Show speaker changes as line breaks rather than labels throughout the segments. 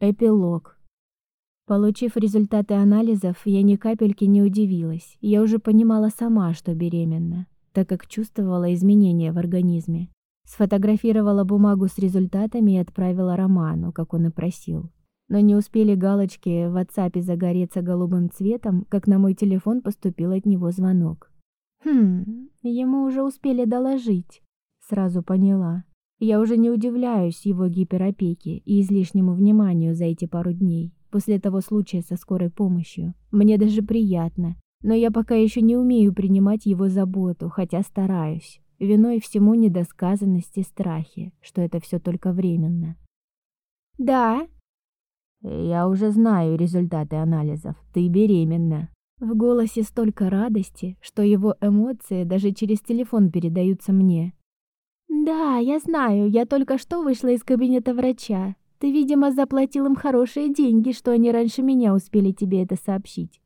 Эпилог. Получив результаты анализов, я ни капельки не удивилась. Я уже понимала сама, что беременна, так как чувствовала изменения в организме. Сфотографировала бумагу с результатами и отправила Роману, как он и просил. Но не успели галочки в WhatsApp загореться голубым цветом, как на мой телефон поступил от него звонок. Хм, ему уже успели доложить. Сразу поняла. Я уже не удивляюсь его гиперопеке и излишнему вниманию за эти пару дней, после того случая со скорой помощью. Мне даже приятно, но я пока еще не умею принимать его заботу, хотя стараюсь. Виной всему недосказанности и страхи, что это все только временно. «Да?» «Я уже знаю результаты анализов. Ты беременна». В голосе столько радости, что его эмоции даже через телефон передаются мне.
«Да, я знаю, я только что вышла из кабинета врача. Ты, видимо, заплатил им хорошие деньги, что они раньше меня успели тебе это сообщить».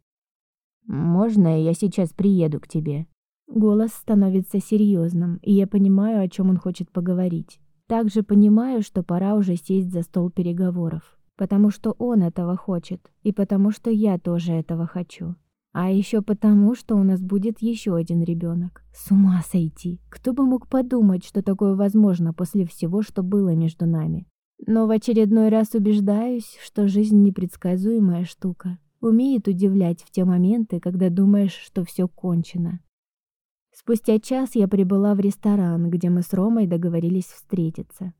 «Можно я сейчас приеду к тебе?» Голос становится серьезным, и я понимаю, о чем он хочет поговорить. Также понимаю, что пора уже сесть за стол переговоров, потому что он этого хочет, и потому что я тоже этого хочу. А еще потому, что у нас будет еще один ребенок. С ума сойти. Кто бы мог подумать, что такое возможно после всего, что было между нами. Но в очередной раз убеждаюсь, что жизнь непредсказуемая штука. Умеет удивлять в те моменты, когда думаешь, что все кончено. Спустя час я прибыла в ресторан, где мы с Ромой договорились встретиться.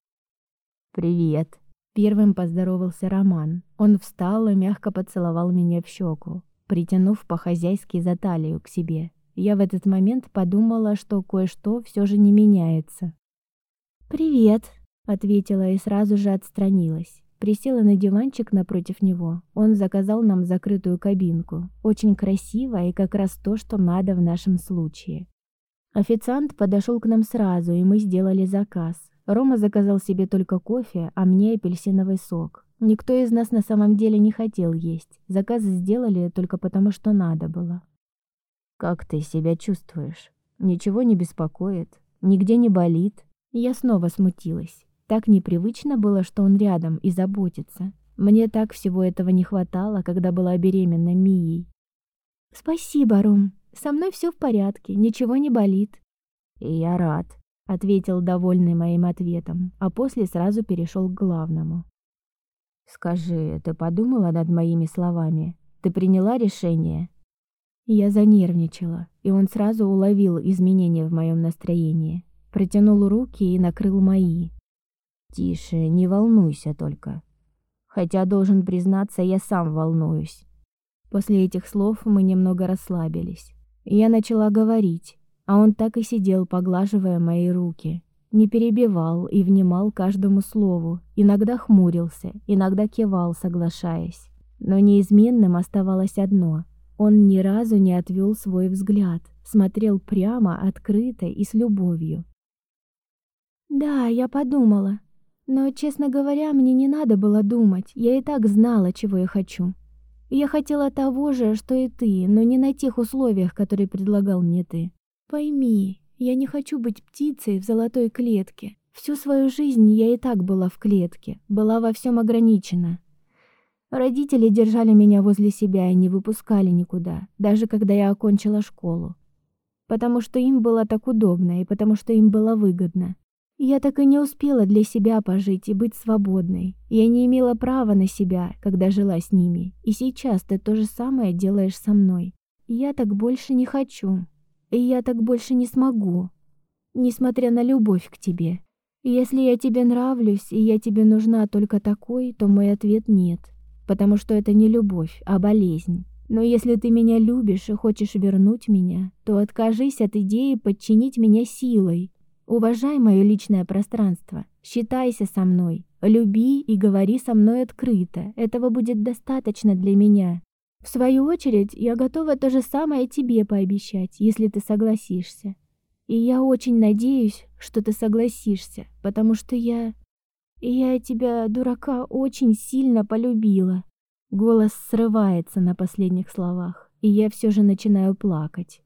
«Привет», — первым поздоровался Роман. Он встал и мягко поцеловал меня в щеку притянув по-хозяйски за талию к себе. Я в этот момент подумала, что кое-что все же не меняется.
«Привет», —
ответила и сразу же отстранилась. Присела на диванчик напротив него. Он заказал нам закрытую кабинку. Очень красиво и как раз то, что надо в нашем случае. Официант подошел к нам сразу, и мы сделали заказ. Рома заказал себе только кофе, а мне апельсиновый сок. Никто из нас на самом деле не хотел есть. Заказ сделали только потому, что надо было. Как ты себя чувствуешь? Ничего не беспокоит? Нигде не болит? Я снова смутилась. Так непривычно было, что он рядом и заботится. Мне так всего этого не хватало, когда была беременна Мией.
Спасибо, Ром. Со мной все в порядке, ничего не болит.
И я рад, ответил довольный моим ответом, а после сразу перешел к главному. Скажи, ты подумала над моими словами? Ты приняла решение? Я занервничала, и он сразу уловил изменения в моем настроении. Протянул руки и накрыл мои. Тише, не волнуйся только. Хотя должен признаться, я сам волнуюсь. После этих слов мы немного расслабились. Я начала говорить, а он так и сидел, поглаживая мои руки, не перебивал и внимал каждому слову, иногда хмурился, иногда кивал, соглашаясь. Но неизменным оставалось одно — он ни разу не отвел свой взгляд, смотрел прямо, открыто и с любовью.
«Да, я подумала. Но, честно говоря, мне не надо было думать, я и так знала, чего я хочу. Я хотела того же, что и ты, но не на тех условиях, которые предлагал мне ты. Пойми, я не хочу быть птицей в золотой клетке. Всю свою жизнь я и так была в клетке, была во всем ограничена. Родители держали меня возле себя и не выпускали никуда, даже когда я окончила школу. Потому что им было так удобно и потому что им было выгодно. Я так и не успела для себя пожить и быть свободной. Я не имела права на себя, когда жила с ними. И сейчас ты то же самое делаешь со мной. Я так больше не хочу. И я так больше не смогу, несмотря на любовь к тебе. Если я тебе нравлюсь, и я тебе нужна только такой, то мой ответ нет, потому что это не любовь, а болезнь. Но если ты меня любишь и хочешь вернуть меня, то откажись от идеи подчинить меня силой. Уважай мое личное пространство, считайся со мной, люби и говори со мной открыто. Этого будет достаточно для меня. В свою очередь, я готова то же самое тебе пообещать, если ты согласишься. И я очень надеюсь, что ты согласишься, потому что я... Я тебя, дурака, очень сильно полюбила. Голос срывается на последних словах, и я все же начинаю плакать.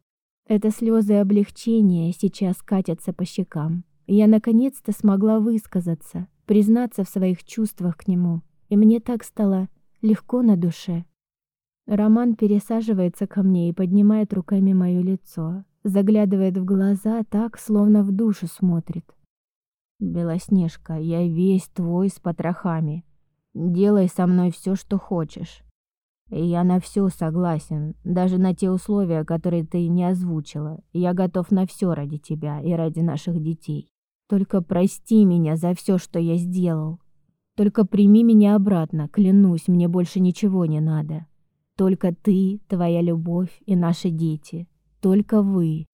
Это слезы облегчения сейчас катятся по щекам. Я наконец-то смогла высказаться, признаться в своих чувствах к нему.
и мне так стало легко на душе. Роман пересаживается ко мне и поднимает руками моё лицо, заглядывает в глаза так, словно в душу смотрит. «Белоснежка, я весь твой с потрохами. Делай со мной все, что хочешь. И я на все согласен, даже на те условия, которые ты не озвучила. Я готов на все ради тебя и ради наших детей. Только прости меня за все, что я сделал. Только прими меня обратно, клянусь, мне больше ничего не надо. Только ты, твоя любовь и наши дети. Только вы.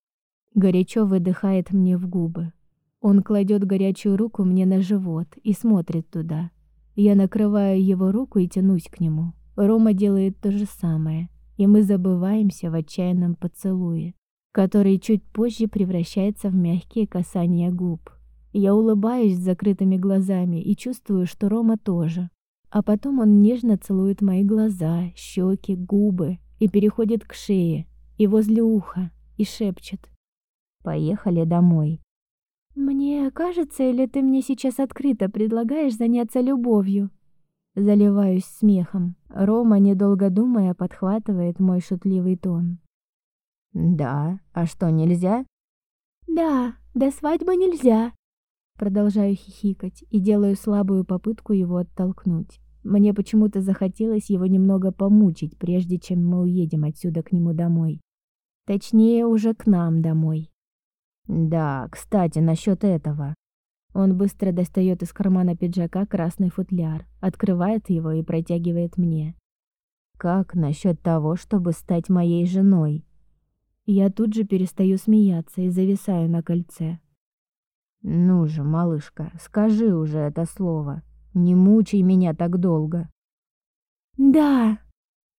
Горячо выдыхает мне в губы. Он кладет горячую руку мне на живот и смотрит туда. Я накрываю его руку и тянусь к нему. Рома делает то же самое, и мы забываемся в отчаянном поцелуе, который чуть позже превращается в мягкие касания губ. Я улыбаюсь с закрытыми глазами и чувствую, что Рома тоже. А потом он нежно целует мои глаза, щеки, губы и переходит к шее и возле уха и шепчет: "Поехали домой".
Мне кажется, или ты мне сейчас открыто предлагаешь заняться любовью?
Заливаюсь смехом. Рома, недолго думая, подхватывает мой шутливый тон. Да, а что, нельзя?
Да, до свадьбы нельзя. Продолжаю хихикать и делаю слабую попытку его оттолкнуть. Мне почему-то захотелось его немного помучить, прежде чем мы уедем отсюда к нему домой. Точнее, уже к нам домой. Да, кстати, насчет этого. Он быстро достает из кармана пиджака красный футляр, открывает его и протягивает мне. Как насчет того, чтобы стать моей женой? Я тут же перестаю смеяться и зависаю на кольце. Ну же, малышка, скажи уже это слово. Не мучай меня так долго. Да.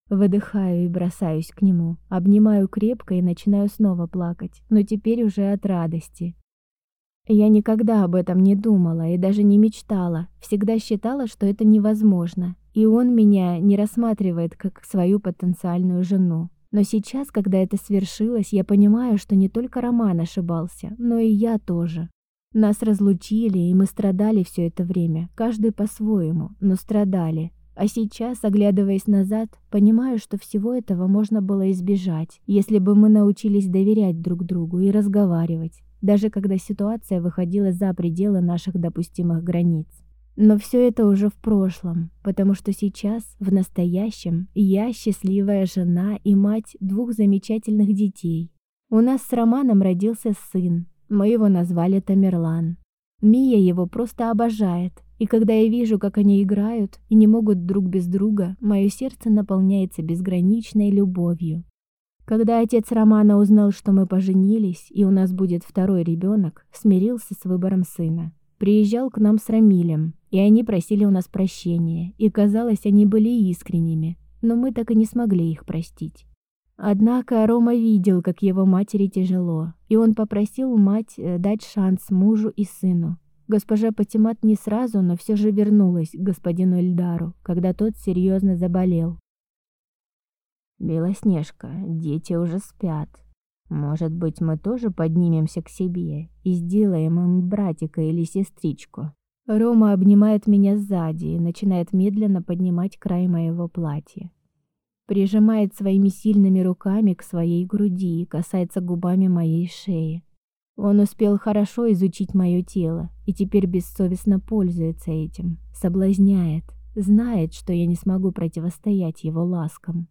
Выдыхаю и бросаюсь к нему, обнимаю крепко и начинаю снова плакать, но теперь уже от радости. Я никогда об этом не думала и даже не мечтала, всегда считала, что это невозможно, и он меня не рассматривает как свою потенциальную жену. Но сейчас, когда это свершилось, я понимаю, что не только Роман ошибался, но и я тоже. Нас разлучили, и мы страдали все это время, каждый по-своему, но страдали. А сейчас, оглядываясь назад, понимаю, что всего этого можно было избежать, если бы мы научились доверять друг другу и разговаривать, даже когда ситуация выходила за пределы наших допустимых границ. Но все это уже в прошлом, потому что сейчас, в настоящем, я счастливая жена и мать двух замечательных детей. У нас с Романом родился сын. Мы его назвали Тамерлан. Мия его просто обожает, и когда я вижу, как они играют и не могут друг без друга, мое сердце наполняется безграничной любовью. Когда отец Романа узнал, что мы поженились и у нас будет второй ребенок, смирился с выбором сына. Приезжал к нам с Рамилем, и они просили у нас прощения, и казалось, они были искренними, но мы так и не смогли их простить. Однако Рома видел, как его матери тяжело, и он попросил мать э, дать шанс мужу и сыну. Госпожа Патимат не сразу, но все же вернулась к господину Эльдару, когда тот серьезно заболел. Белоснежка, дети уже спят. Может быть, мы тоже поднимемся к себе и сделаем им братика или сестричку. Рома обнимает меня сзади и начинает медленно поднимать край моего платья. Прижимает своими сильными руками к своей груди и касается губами моей шеи. Он успел хорошо изучить мое тело и теперь бессовестно пользуется этим, соблазняет, знает, что я не смогу противостоять его ласкам.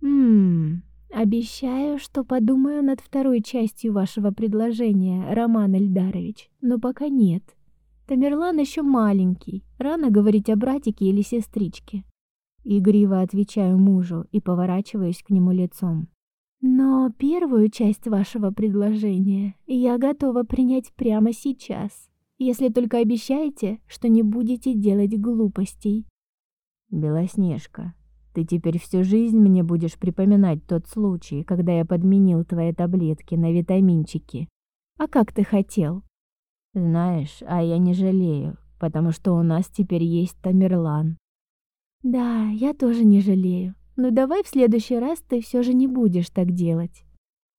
Хм, обещаю, что подумаю над второй частью вашего предложения, Роман Эльдарович, но пока нет. Тамерлан еще маленький, рано говорить о братике или сестричке.
Игриво отвечаю мужу и поворачиваюсь к нему лицом.
Но первую часть вашего предложения я готова принять прямо сейчас, если только обещаете, что не будете делать глупостей.
Белоснежка, ты теперь всю жизнь мне будешь припоминать тот случай, когда я подменил твои таблетки на витаминчики.
А как ты хотел?
Знаешь, а я не жалею, потому что у нас теперь есть Тамерлан.
Да, я тоже не жалею. Но давай в следующий раз ты все же не будешь так делать.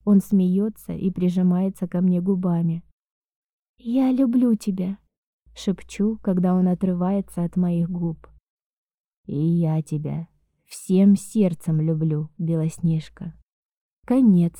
Он смеется и прижимается ко мне губами.
Я люблю тебя,
шепчу, когда он отрывается от моих губ. И я тебя всем сердцем люблю, Белоснежка. Конец.